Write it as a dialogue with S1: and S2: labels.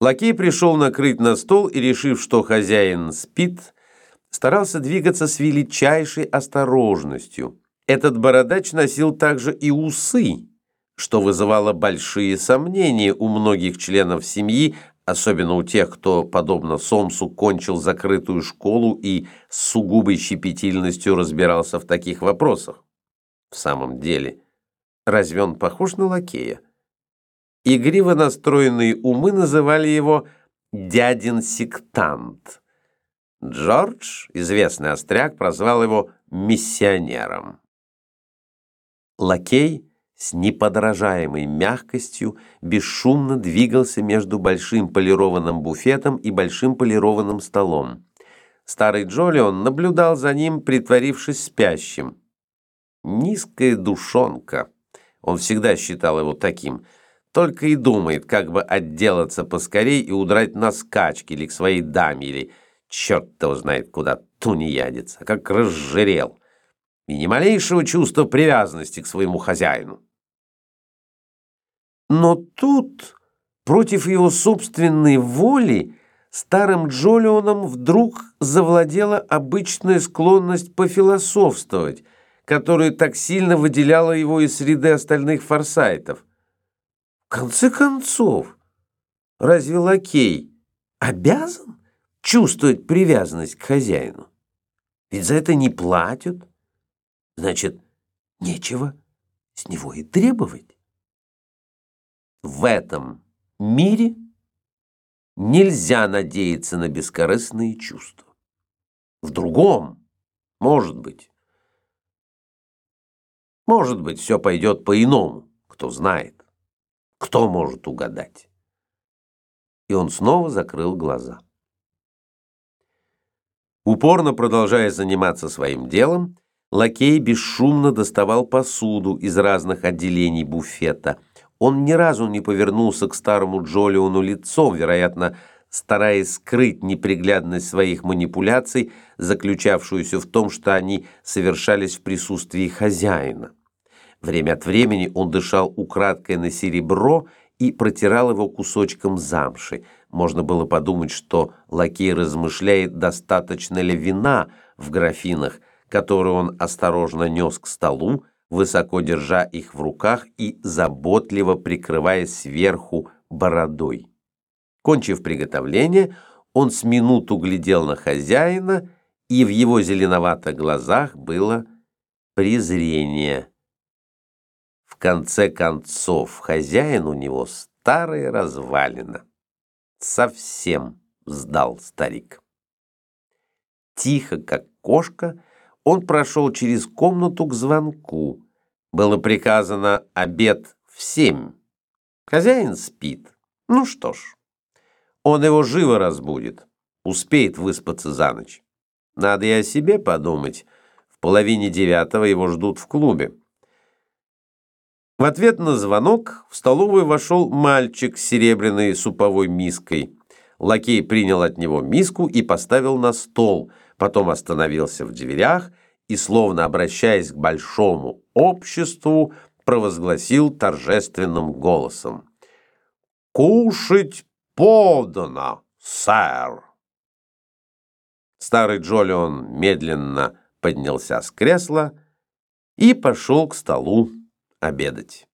S1: Лакей пришел накрыть на стол и, решив, что хозяин спит, старался двигаться с величайшей осторожностью. Этот бородач носил также и усы, что вызывало большие сомнения у многих членов семьи, особенно у тех, кто, подобно Сомсу, кончил закрытую школу и с сугубой щепетильностью разбирался в таких вопросах. В самом деле, разве он похож на лакея? Игриво настроенные умы называли его «дядин сектант». Джордж, известный остряк, прозвал его «миссионером». Лакей с неподражаемой мягкостью бесшумно двигался между большим полированным буфетом и большим полированным столом. Старый Джолион наблюдал за ним, притворившись спящим. Низкая душонка. Он всегда считал его таким – только и думает, как бы отделаться поскорей и удрать на скачки или к своей даме, или черт его знает куда тунеядец, как разжирел. И ни малейшего чувства привязанности к своему хозяину. Но тут, против его собственной воли, старым Джолионом вдруг завладела обычная склонность пофилософствовать, которая так сильно выделяла его из среды остальных форсайтов – конце концов, разве лакей обязан чувствовать привязанность к хозяину? Ведь за это не платят. Значит, нечего с него и требовать. В этом мире нельзя надеяться на бескорыстные чувства. В другом, может быть. Может быть, все пойдет по-иному, кто знает. Кто может угадать? И он снова закрыл глаза. Упорно продолжая заниматься своим делом, лакей бесшумно доставал посуду из разных отделений буфета. Он ни разу не повернулся к старому Джолиону лицом, вероятно, стараясь скрыть неприглядность своих манипуляций, заключавшуюся в том, что они совершались в присутствии хозяина. Время от времени он дышал украдкой на серебро и протирал его кусочком замши. Можно было подумать, что лакей размышляет, достаточно ли вина в графинах, которые он осторожно нес к столу, высоко держа их в руках и заботливо прикрывая сверху бородой. Кончив приготовление, он с минуту глядел на хозяина, и в его зеленоватых глазах было презрение конце концов, хозяин у него старая развалина. Совсем сдал старик. Тихо, как кошка, он прошел через комнату к звонку. Было приказано обед в семь. Хозяин спит. Ну что ж, он его живо разбудит, успеет выспаться за ночь. Надо и о себе подумать. В половине девятого его ждут в клубе. В ответ на звонок в столовую вошел мальчик с серебряной суповой миской. Лакей принял от него миску и поставил на стол, потом остановился в дверях и, словно обращаясь к большому обществу, провозгласил торжественным голосом. «Кушать подано, сэр!» Старый Джолион медленно поднялся с кресла и пошел к столу обедать.